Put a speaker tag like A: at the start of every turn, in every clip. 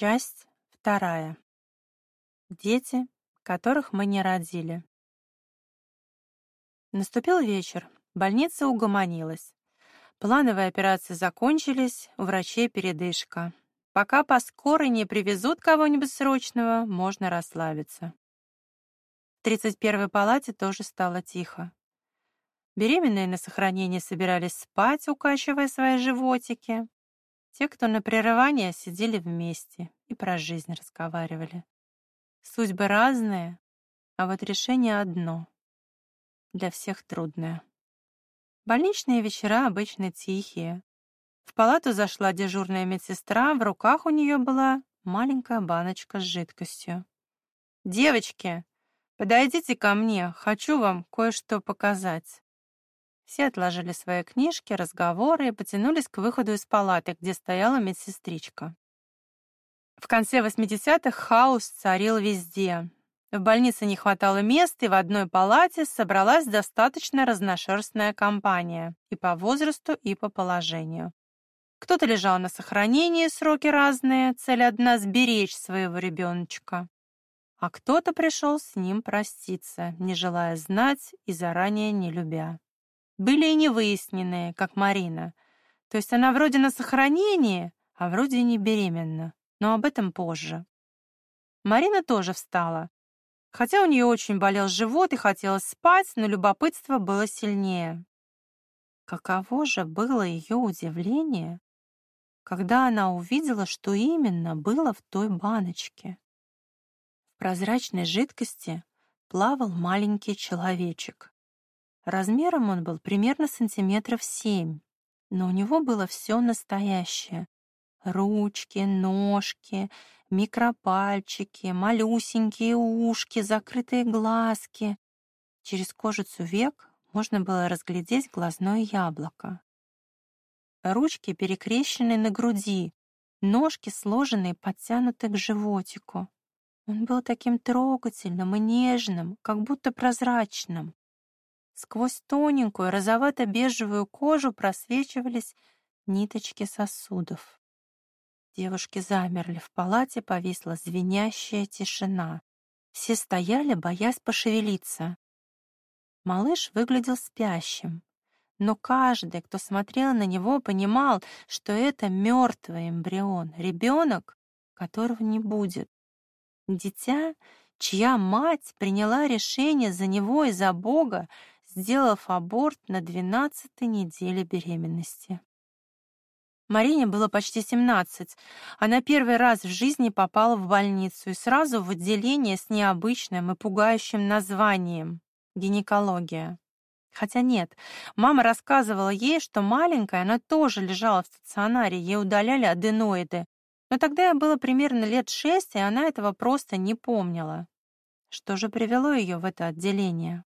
A: Часть вторая. Дети, которых мы не родили. Наступил вечер. Больница угомонилась. Плановые операции закончились, у врачей передышка. Пока по скорой не привезут кого-нибудь срочного, можно расслабиться. В 31-й палате тоже стало тихо. Беременные на сохранение собирались спать, укачивая свои животики. Те, кто на прерывание, сидели вместе и про жизнь разговаривали. Судьбы разные, а вот решение одно. Для всех трудное. Больничные вечера обычно тихие. В палату зашла дежурная медсестра, в руках у нее была маленькая баночка с жидкостью. «Девочки, подойдите ко мне, хочу вам кое-что показать». Все отложили свои книжки, разговоры и потянулись к выходу из палаты, где стояла медсестричка. В конце 80-х хаос царил везде. В больнице не хватало мест, и в одной палате собралась достаточно разношерстная компания и по возрасту, и по положению. Кто-то лежал на сохранении, сроки разные, цель одна — сберечь своего ребеночка. А кто-то пришел с ним проститься, не желая знать и заранее не любя. Были и невыясненные, как Марина. То есть она вроде на сохранении, а вроде не беременна. Но об этом позже. Марина тоже встала. Хотя у нее очень болел живот и хотелось спать, но любопытство было сильнее. Каково же было ее удивление, когда она увидела, что именно было в той баночке. В прозрачной жидкости плавал маленький человечек. Размером он был примерно сантиметров семь, но у него было все настоящее. Ручки, ножки, микропальчики, малюсенькие ушки, закрытые глазки. Через кожицу век можно было разглядеть глазное яблоко. Ручки перекрещены на груди, ножки сложены и подтянуты к животику. Он был таким трогательным и нежным, как будто прозрачным. Сквозь тоненькую розовато-бежевую кожу просвечивались ниточки сосудов. Девушки замерли, в палате повисла звенящая тишина. Все стояли, боясь пошевелиться. Малыш выглядел спящим, но каждый, кто смотрел на него, понимал, что это мертвый эмбрион, ребенок, которого не будет. Дитя, чья мать приняла решение за него и за Бога, сделав аборт на 12 неделе беременности. Марине было почти 17. Она первый раз в жизни попала в больницу и сразу в отделение с необычным и пугающим названием — гинекология. Хотя нет, мама рассказывала ей, что маленькая она тоже лежала в стационаре, ей удаляли аденоиды. Но тогда ей было примерно лет шесть, и она этого просто не помнила. Что же привело ее в это отделение?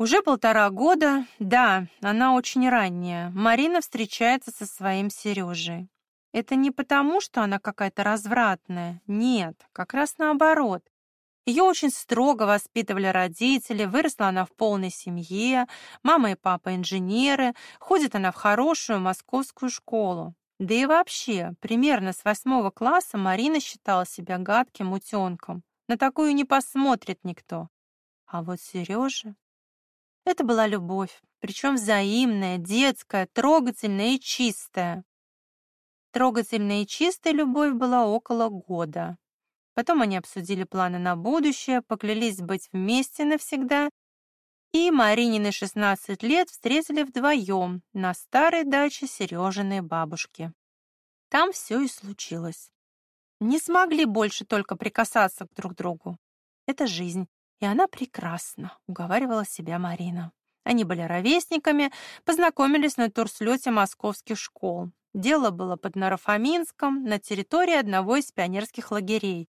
A: Уже полтора года, да, она очень ранняя, Марина встречается со своим Сережей. Это не потому, что она какая-то развратная, нет, как раз наоборот. Ее очень строго воспитывали родители, выросла она в полной семье, мама и папа инженеры, ходит она в хорошую московскую школу. Да и вообще, примерно с восьмого класса Марина считала себя гадким утенком. На такую не посмотрит никто. А вот Сережа... Это была любовь, причем взаимная, детская, трогательная и чистая. Трогательная и чистая любовь была около года. Потом они обсудили планы на будущее, поклялись быть вместе навсегда, и Маринины 16 лет встретили вдвоем на старой даче Сережиной бабушки. Там все и случилось. Не смогли больше только прикасаться к друг другу. Это жизнь, и она прекрасна, уговаривала себя Марина. Они были ровесниками, познакомились на турслете московских школ. Дело было под Нарафаминском, на территории одного из пионерских лагерей.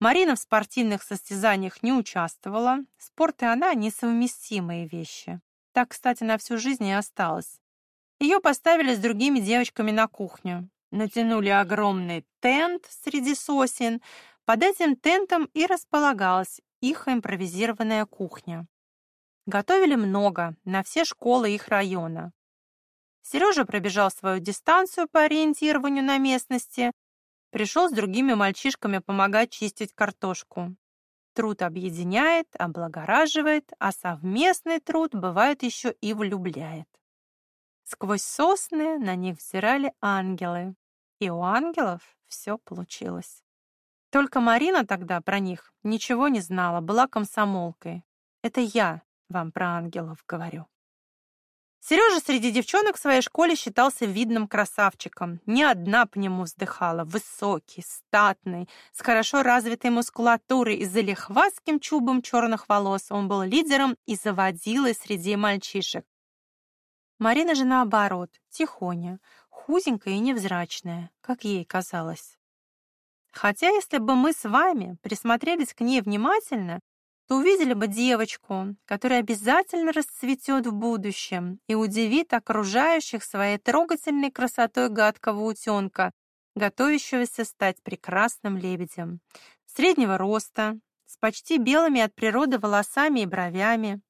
A: Марина в спортивных состязаниях не участвовала. Спорт и она — несовместимые вещи. Так, кстати, на всю жизнь и осталось. Ее поставили с другими девочками на кухню. Натянули огромный тент среди сосен. Под этим тентом и располагалась их импровизированная кухня. Готовили много, на все школы их района. Сережа пробежал свою дистанцию по ориентированию на местности, пришел с другими мальчишками помогать чистить картошку. Труд объединяет, облагораживает, а совместный труд бывает еще и влюбляет. Сквозь сосны на них взирали ангелы, и у ангелов все получилось. Только Марина тогда про них ничего не знала, была комсомолкой. Это я вам про ангелов говорю. Сережа среди девчонок в своей школе считался видным красавчиком. Ни одна по нему вздыхала. Высокий, статный, с хорошо развитой мускулатурой и залихватским чубом черных волос. Он был лидером и заводилой среди мальчишек. Марина же наоборот, тихоня, худенькая и невзрачная, как ей казалось. Хотя, если бы мы с вами присмотрелись к ней внимательно, то увидели бы девочку, которая обязательно расцветет в будущем и удивит окружающих своей трогательной красотой гадкого утенка, готовящегося стать прекрасным лебедем. Среднего роста, с почти белыми от природы волосами и бровями,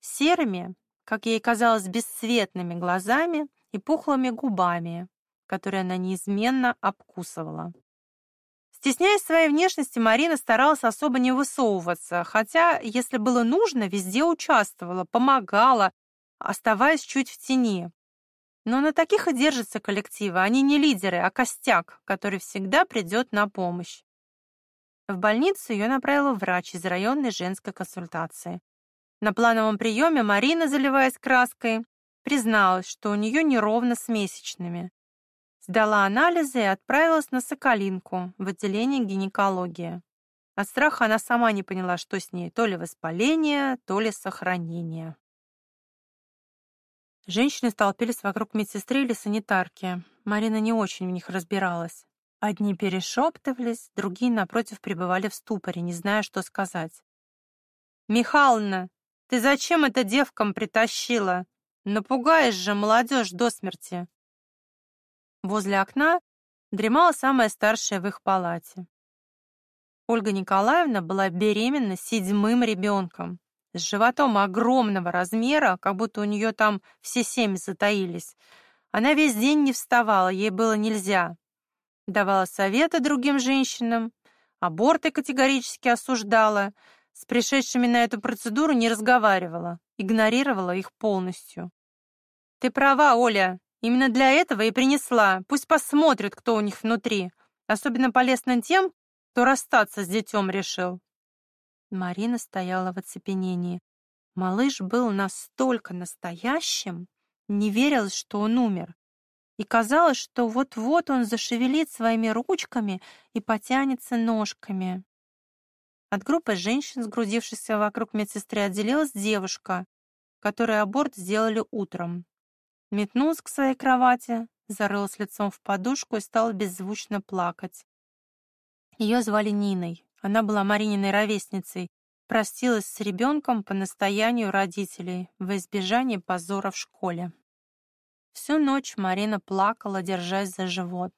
A: серыми, как ей казалось, бесцветными глазами и пухлыми губами, которые она неизменно обкусывала. Стесняясь своей внешности, Марина старалась особо не высовываться, хотя, если было нужно, везде участвовала, помогала, оставаясь чуть в тени. Но на таких и держатся коллективы. Они не лидеры, а костяк, который всегда придет на помощь. В больницу ее направила врач из районной женской консультации. На плановом приеме Марина, заливаясь краской, призналась, что у нее неровно с месячными. Сдала анализы и отправилась на Соколинку в отделение гинекологии. От страха она сама не поняла, что с ней, то ли воспаление, то ли сохранение. Женщины столпились вокруг медсестры или санитарки. Марина не очень в них разбиралась. Одни перешептывались, другие, напротив, пребывали в ступоре, не зная, что сказать. «Михална, ты зачем это девкам притащила? Напугаешь же молодежь до смерти!» Возле окна дремала самая старшая в их палате. Ольга Николаевна была беременна седьмым ребенком, с животом огромного размера, как будто у нее там все семь затаились. Она весь день не вставала, ей было нельзя. Давала советы другим женщинам, аборты категорически осуждала, с пришедшими на эту процедуру не разговаривала, игнорировала их полностью. «Ты права, Оля, Именно для этого и принесла. Пусть посмотрят, кто у них внутри. Особенно полезно тем, кто расстаться с детем решил. Марина стояла в оцепенении. Малыш был настолько настоящим, не верилось, что он умер. И казалось, что вот-вот он зашевелит своими ручками и потянется ножками. От группы женщин, сгрудившихся вокруг медсестры, отделилась девушка, которой аборт сделали утром. Метнулась к своей кровати, зарылась лицом в подушку и стала беззвучно плакать. Ее звали Ниной. Она была Марининой ровесницей. Простилась с ребенком по настоянию родителей во избежание позора в школе. Всю ночь Марина плакала, держась за живот.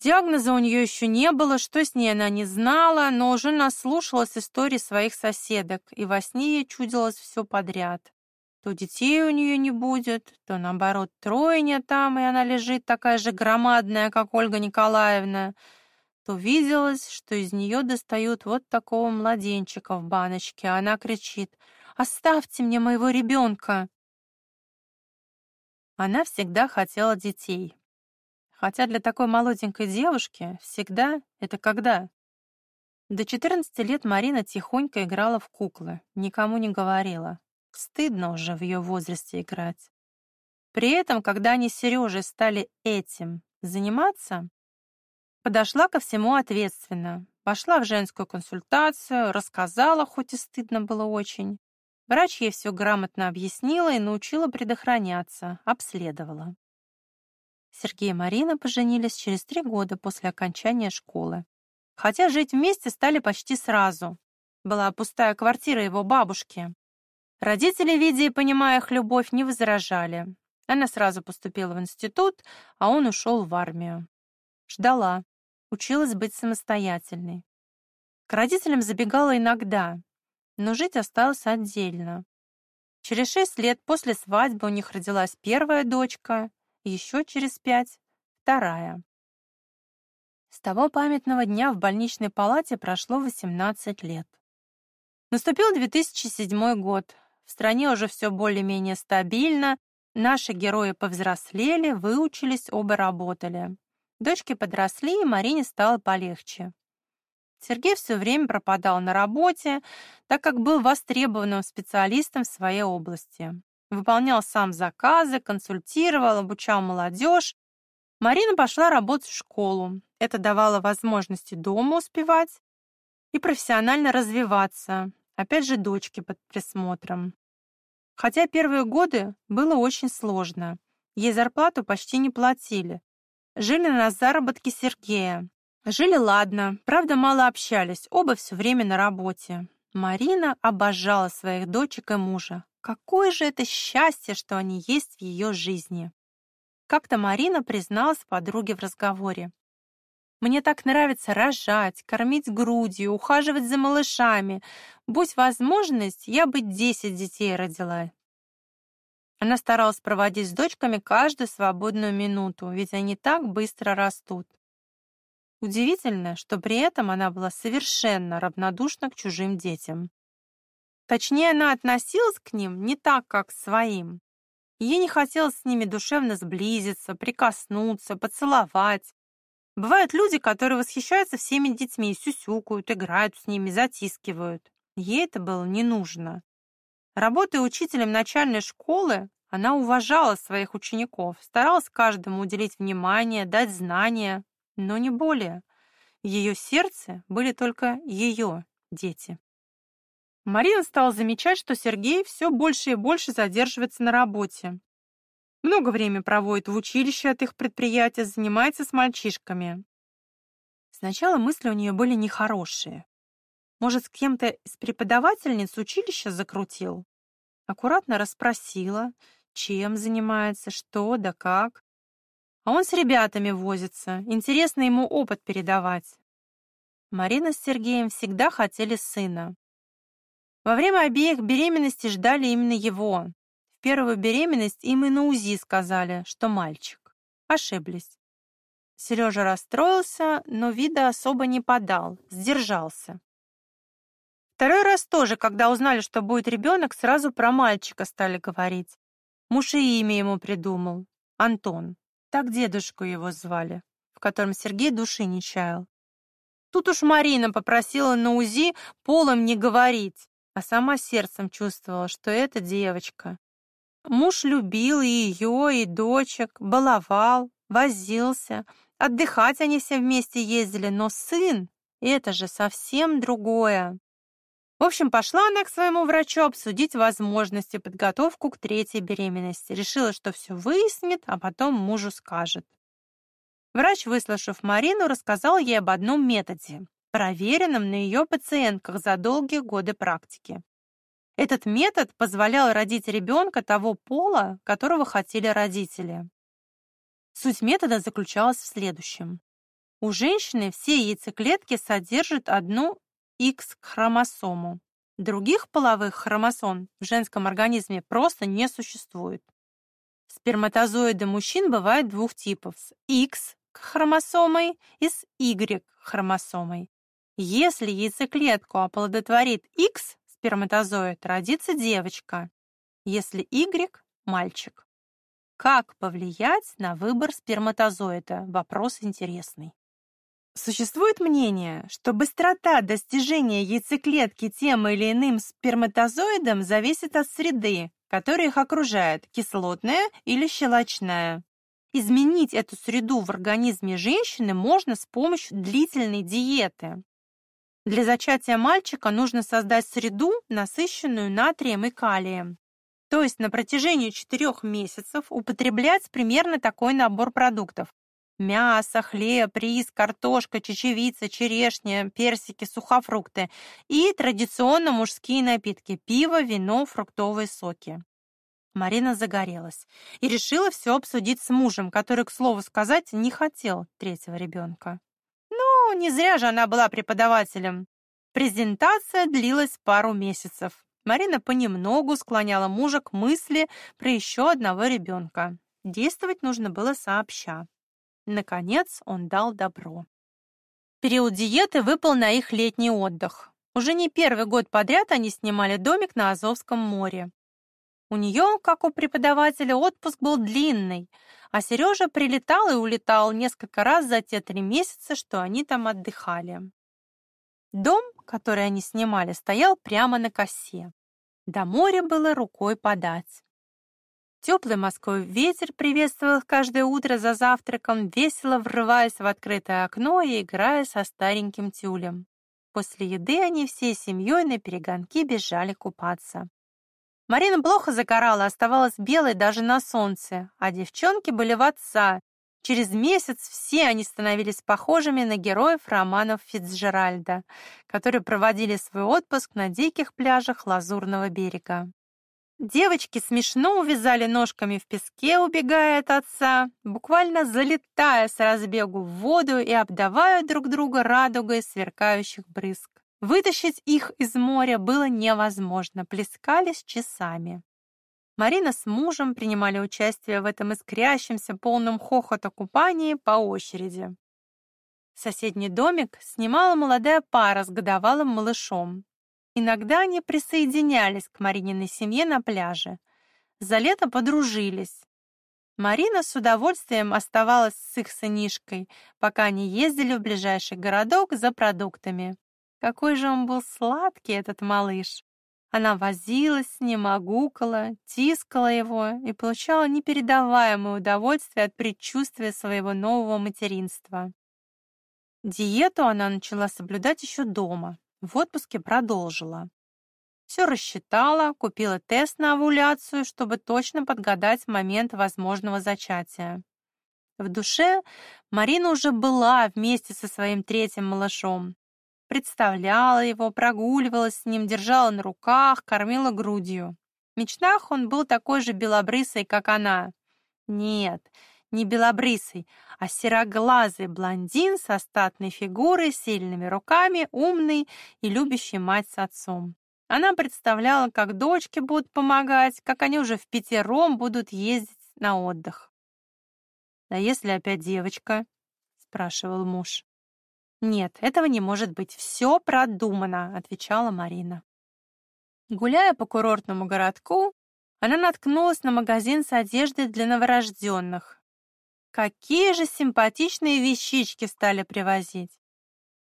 A: Диагноза у нее еще не было, что с ней она не знала, но уже наслушалась истории своих соседок, и во сне ей чудилось все подряд. То детей у нее не будет, то, наоборот, тройня там, и она лежит такая же громадная, как Ольга Николаевна, то виделось, что из нее достают вот такого младенчика в баночке, а она кричит «Оставьте мне моего ребенка!» Она всегда хотела детей. Хотя для такой молоденькой девушки всегда — это когда? До 14 лет Марина тихонько играла в куклы, никому не говорила. Стыдно уже в ее возрасте играть. При этом, когда они с Сережей стали этим заниматься, подошла ко всему ответственно. Пошла в женскую консультацию, рассказала, хоть и стыдно было очень. Врач ей все грамотно объяснила и научила предохраняться, обследовала. Сергей и Марина поженились через три года после окончания школы. Хотя жить вместе стали почти сразу. Была пустая квартира его бабушки. Родители, видя и понимая их любовь, не возражали. Она сразу поступила в институт, а он ушел в армию. Ждала, училась быть самостоятельной. К родителям забегала иногда, но жить осталось отдельно. Через шесть лет после свадьбы у них родилась первая дочка, еще через пять — вторая. С того памятного дня в больничной палате прошло 18 лет. Наступил 2007 год. В стране уже все более-менее стабильно, наши герои повзрослели, выучились, оба работали. Дочки подросли, и Марине стало полегче. Сергей все время пропадал на работе, так как был востребованным специалистом в своей области. Выполнял сам заказы, консультировал, обучал молодежь. Марина пошла работать в школу. Это давало возможности дома успевать и профессионально развиваться. Опять же, дочки под присмотром. Хотя первые годы было очень сложно. Ей зарплату почти не платили. Жили на заработке Сергея. Жили ладно, правда, мало общались, оба все время на работе. Марина обожала своих дочек и мужа. Какое же это счастье, что они есть в ее жизни. Как-то Марина призналась подруге в разговоре. «Мне так нравится рожать, кормить грудью, ухаживать за малышами. Будь возможность, я бы десять детей родила. Она старалась проводить с дочками каждую свободную минуту, ведь они так быстро растут. Удивительно, что при этом она была совершенно равнодушна к чужим детям. Точнее, она относилась к ним не так, как к своим. Ей не хотелось с ними душевно сблизиться, прикоснуться, поцеловать. Бывают люди, которые восхищаются всеми детьми, сюсюкают, играют с ними, затискивают. Ей это было не нужно. Работая учителем начальной школы, она уважала своих учеников, старалась каждому уделить внимание, дать знания, но не более. Ее сердце были только ее дети. Марина стала замечать, что Сергей все больше и больше задерживается на работе. Много времени проводит в училище от их предприятия, занимается с мальчишками. Сначала мысли у нее были нехорошие. Может, с кем-то из преподавательниц училища закрутил? Аккуратно расспросила, чем занимается, что да как. А он с ребятами возится, интересно ему опыт передавать. Марина с Сергеем всегда хотели сына. Во время обеих беременностей ждали именно его. В первую беременность им и на УЗИ сказали, что мальчик. Ошиблись. Сережа расстроился, но вида особо не подал, сдержался. Второй раз тоже, когда узнали, что будет ребенок, сразу про мальчика стали говорить. Муж и имя ему придумал. Антон. Так дедушку его звали, в котором Сергей души не чаял. Тут уж Марина попросила на УЗИ полом не говорить, а сама сердцем чувствовала, что это девочка. Муж любил и ее, и дочек, баловал, возился. Отдыхать они все вместе ездили, но сын — это же совсем другое. В общем, пошла она к своему врачу обсудить возможности подготовку к третьей беременности. Решила, что все выяснит, а потом мужу скажет. Врач, выслушав Марину, рассказал ей об одном методе, проверенном на ее пациентках за долгие годы практики. Этот метод позволял родить ребенка того пола, которого хотели родители. Суть метода заключалась в следующем. У женщины все яйцеклетки содержат одну X-хромосому. Других половых хромосом в женском организме просто не существует. Сперматозоиды мужчин бывают двух типов – с X-хромосомой и с Y-хромосомой. Если яйцеклетку оплодотворит X сперматозоид, родится девочка. Если Y – мальчик. Как повлиять на выбор сперматозоида? Вопрос интересный. Существует мнение, что быстрота достижения яйцеклетки тем или иным сперматозоидом зависит от среды, которая их окружает, кислотная или щелочная. Изменить эту среду в организме женщины можно с помощью длительной диеты. Для зачатия мальчика нужно создать среду, насыщенную натрием и калием. То есть на протяжении четырех месяцев употреблять примерно такой набор продуктов. Мясо, хлеб, рис, картошка, чечевица, черешня, персики, сухофрукты и традиционно мужские напитки – пиво, вино, фруктовые соки. Марина загорелась и решила все обсудить с мужем, который, к слову сказать, не хотел третьего ребенка. Ну, не зря же она была преподавателем. Презентация длилась пару месяцев. Марина понемногу склоняла мужа к мысли про еще одного ребенка. Действовать нужно было сообща. Наконец он дал добро. Период диеты выпал на их летний отдых. Уже не первый год подряд они снимали домик на Азовском море. У нее, как у преподавателя, отпуск был длинный, а Сережа прилетал и улетал несколько раз за те три месяца, что они там отдыхали. Дом, который они снимали, стоял прямо на косе. До моря было рукой подать. Теплый морской ветер приветствовал их каждое утро за завтраком, весело врываясь в открытое окно и играя со стареньким тюлем. После еды они всей семьей на перегонки бежали купаться. Марина плохо загорала, оставалась белой даже на солнце, а девчонки были в отца. Через месяц все они становились похожими на героев романов Фицджеральда, которые проводили свой отпуск на диких пляжах Лазурного берега. Девочки смешно увязали ножками в песке, убегая от отца, буквально залетая с разбегу в воду и обдавая друг друга радугой сверкающих брызг. Вытащить их из моря было невозможно, плескались часами. Марина с мужем принимали участие в этом искрящемся, полном хохота купании по очереди. Соседний домик снимала молодая пара с годовалым малышом. Иногда они присоединялись к Марининой семье на пляже. За лето подружились. Марина с удовольствием оставалась с их сынишкой, пока они ездили в ближайший городок за продуктами. Какой же он был сладкий, этот малыш! Она возилась с ним, огукала, тискала его и получала непередаваемое удовольствие от предчувствия своего нового материнства. Диету она начала соблюдать еще дома, в отпуске продолжила. Все рассчитала, купила тест на овуляцию, чтобы точно подгадать момент возможного зачатия. В душе Марина уже была вместе со своим третьим малышом. Представляла его, прогуливалась с ним, держала на руках, кормила грудью. В мечтах он был такой же белобрысый, как она. Нет, не белобрысый, а сероглазый блондин со статной фигурой, сильными руками, умный и любящий мать с отцом. Она представляла, как дочки будут помогать, как они уже в пятером будут ездить на отдых. «А если опять девочка?» — спрашивал муж. «Нет, этого не может быть. Все продумано», — отвечала Марина. Гуляя по курортному городку, она наткнулась на магазин с одеждой для новорожденных. Какие же симпатичные вещички стали привозить.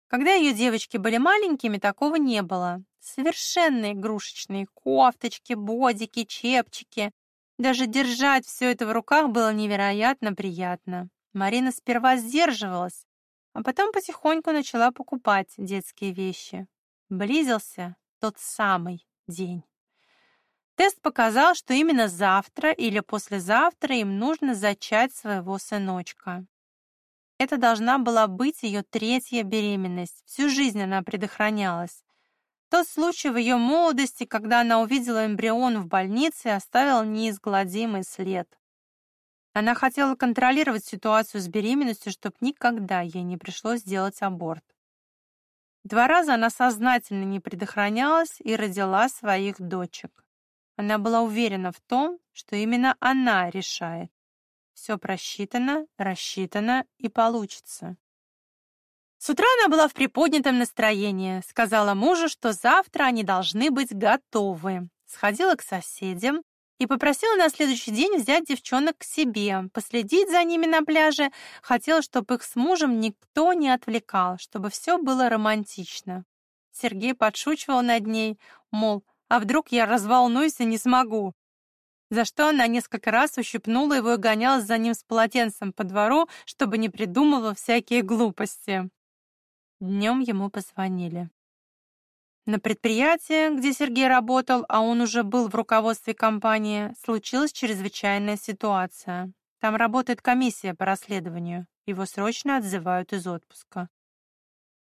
A: Когда ее девочки были маленькими, такого не было. Совершенно игрушечные кофточки, бодики, чепчики. Даже держать все это в руках было невероятно приятно. Марина сперва сдерживалась, а потом потихоньку начала покупать детские вещи. Близился тот самый день. Тест показал, что именно завтра или послезавтра им нужно зачать своего сыночка. Это должна была быть ее третья беременность. Всю жизнь она предохранялась. Тот случай в ее молодости, когда она увидела эмбрион в больнице, оставил неизгладимый след. Она хотела контролировать ситуацию с беременностью, чтобы никогда ей не пришлось делать аборт. Два раза она сознательно не предохранялась и родила своих дочек. Она была уверена в том, что именно она решает. Все просчитано, рассчитано и получится. С утра она была в приподнятом настроении, сказала мужу, что завтра они должны быть готовы. Сходила к соседям и попросила на следующий день взять девчонок к себе, последить за ними на пляже, хотела, чтобы их с мужем никто не отвлекал, чтобы все было романтично. Сергей подшучивал над ней, мол, а вдруг я разволнуюсь и не смогу? За что она несколько раз ущипнула его и гонялась за ним с полотенцем по двору, чтобы не придумывал всякие глупости. Днем ему позвонили. На предприятии, где Сергей работал, а он уже был в руководстве компании, случилась чрезвычайная ситуация. Там работает комиссия по расследованию. Его срочно отзывают из отпуска.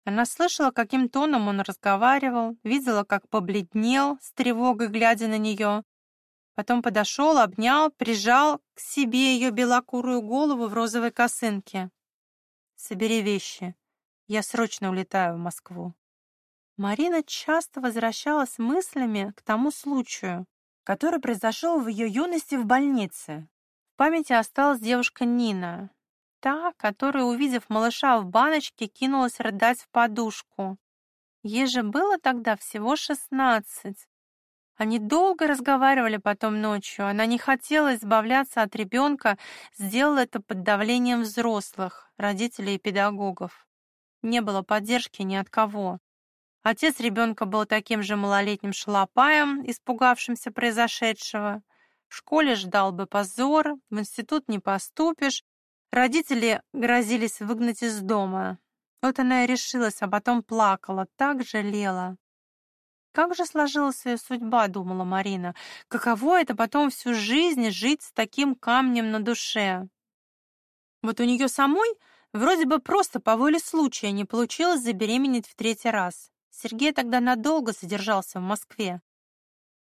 A: Она слышала, каким тоном он разговаривал, видела, как побледнел, с тревогой глядя на нее. Потом подошел, обнял, прижал к себе ее белокурую голову в розовой косынке. «Собери вещи. Я срочно улетаю в Москву». Марина часто возвращалась мыслями к тому случаю, который произошел в ее юности в больнице. В памяти осталась девушка Нина, та, которая, увидев малыша в баночке, кинулась рыдать в подушку. Ей же было тогда всего шестнадцать. Они долго разговаривали потом ночью. Она не хотела избавляться от ребенка, сделала это под давлением взрослых, родителей и педагогов. Не было поддержки ни от кого. Отец ребенка был таким же малолетним шалопаем, испугавшимся произошедшего. В школе ждал бы позор, в институт не поступишь. Родители грозились выгнать из дома. Вот она и решилась, а потом плакала, так жалела. Как же сложилась ее судьба, думала Марина. Каково это потом всю жизнь жить с таким камнем на душе? Вот у нее самой вроде бы просто по воле случая не получилось забеременеть в третий раз. Сергей тогда надолго задержался в Москве.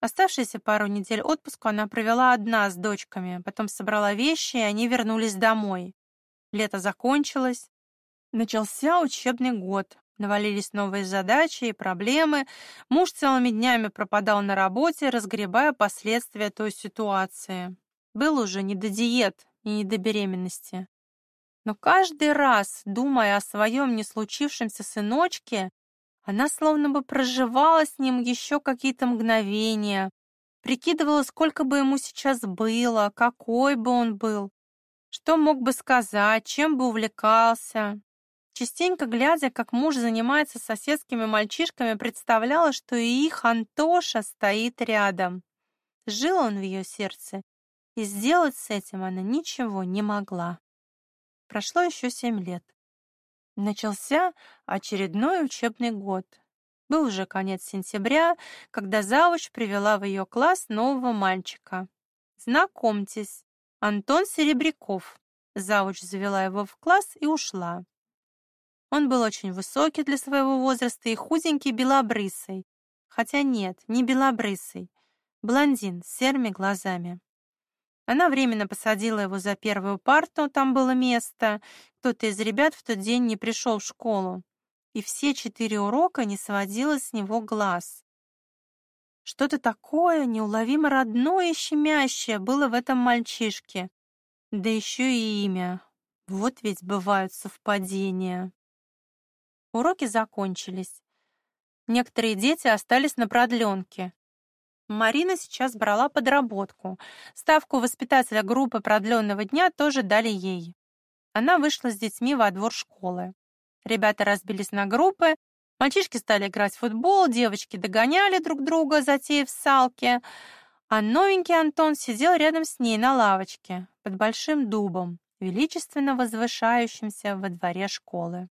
A: Оставшиеся пару недель отпуску она провела одна с дочками, потом собрала вещи, и они вернулись домой. Лето закончилось. Начался учебный год. Навалились новые задачи и проблемы. Муж целыми днями пропадал на работе, разгребая последствия той ситуации. Был уже не до диет и не до беременности. Но каждый раз, думая о своем не случившемся сыночке, она словно бы проживала с ним еще какие-то мгновения, прикидывала, сколько бы ему сейчас было, какой бы он был, что мог бы сказать, чем бы увлекался. Частенько глядя, как муж занимается соседскими мальчишками, представляла, что и их Антоша стоит рядом. Жил он в ее сердце, и сделать с этим она ничего не могла. Прошло еще семь лет. Начался очередной учебный год. Был уже конец сентября, когда завуч привела в ее класс нового мальчика. «Знакомьтесь, Антон Серебряков». Завуч завела его в класс и ушла. Он был очень высокий для своего возраста и худенький белобрысый. Хотя нет, не белобрысый. Блондин с серыми глазами. Она временно посадила его за первую парту, там было место. Кто-то из ребят в тот день не пришел в школу. И все четыре урока не сводила с него глаз. Что-то такое неуловимо родное и щемящее было в этом мальчишке. Да еще и имя. Вот ведь бывают совпадения. Уроки закончились. Некоторые дети остались на продленке. Марина сейчас брала подработку. Ставку воспитателя группы продленного дня тоже дали ей. Она вышла с детьми во двор школы. Ребята разбились на группы, мальчишки стали играть в футбол, девочки догоняли друг друга, затеяв салки, а новенький Антон сидел рядом с ней на лавочке под большим дубом, величественно возвышающимся во дворе школы.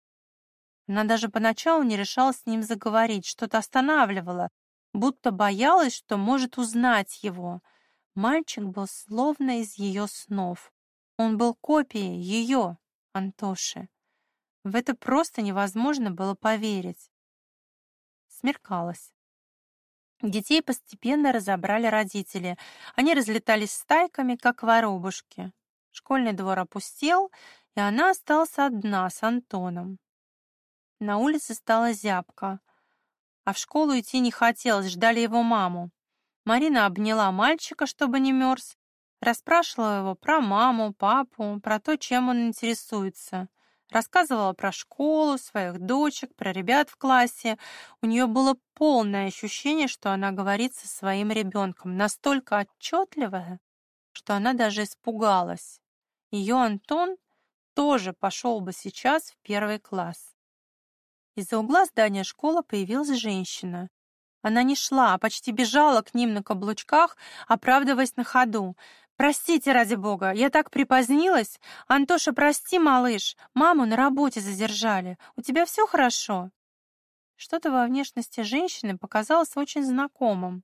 A: Она даже поначалу не решалась с ним заговорить, что-то останавливало, будто боялась, что может узнать его. Мальчик был словно из ее снов. Он был копией ее, Антоши. В это просто невозможно было поверить. Смеркалось. Детей постепенно разобрали родители. Они разлетались стайками, как воробушки. Школьный двор опустел, и она осталась одна с Антоном. На улице стало зябко, а в школу идти не хотелось, ждали его маму. Марина обняла мальчика, чтобы не мерз, расспрашивала его про маму, папу, про то, чем он интересуется. Рассказывала про школу, своих дочек, про ребят в классе. У нее было полное ощущение, что она говорит со своим ребенком, настолько отчетливое, что она даже испугалась. Ее Антон тоже пошел бы сейчас в первый класс. Из-за угла здания школы появилась женщина. Она не шла, а почти бежала к ним на каблучках, оправдываясь на ходу. «Простите, ради бога, я так припозднилась. Антоша, прости, малыш, маму на работе задержали. У тебя все хорошо?» Что-то во внешности женщины показалось очень знакомым.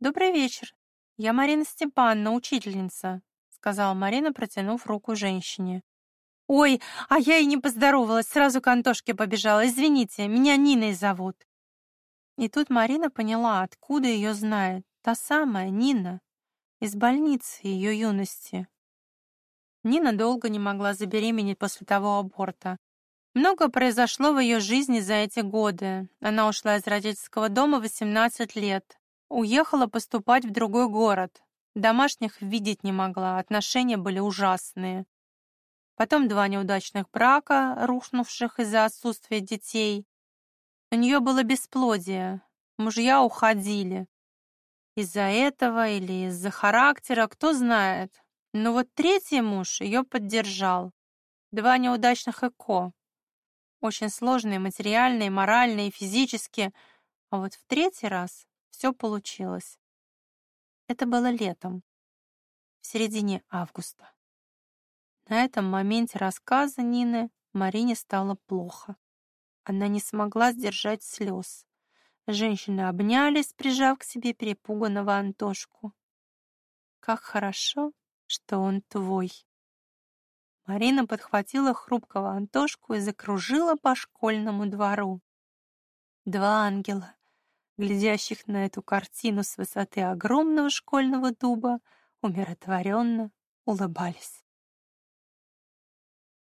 A: «Добрый вечер. Я Марина Степановна, учительница», сказала Марина, протянув руку женщине. «Ой, а я и не поздоровалась, сразу к Антошке побежала. Извините, меня Ниной зовут». И тут Марина поняла, откуда ее знает. Та самая Нина, из больницы ее юности. Нина долго не могла забеременеть после того аборта. Много произошло в ее жизни за эти годы. Она ушла из родительского дома в 18 лет. Уехала поступать в другой город. Домашних видеть не могла, отношения были ужасные. Потом два неудачных брака, рухнувших из-за отсутствия детей. У нее было бесплодие, мужья уходили. Из-за этого или из-за характера, кто знает. Но вот третий муж ее поддержал. Два неудачных ЭКО. Очень сложные морально, и физически. А вот в третий раз все получилось. Это было летом, в середине августа. На этом моменте рассказа Нины Марине стало плохо. Она не смогла сдержать слез. Женщины обнялись, прижав к себе перепуганного Антошку. «Как хорошо, что он твой!» Марина подхватила хрупкого Антошку и закружила по школьному двору. Два ангела, глядящих на эту картину с высоты огромного школьного дуба, умиротворенно улыбались.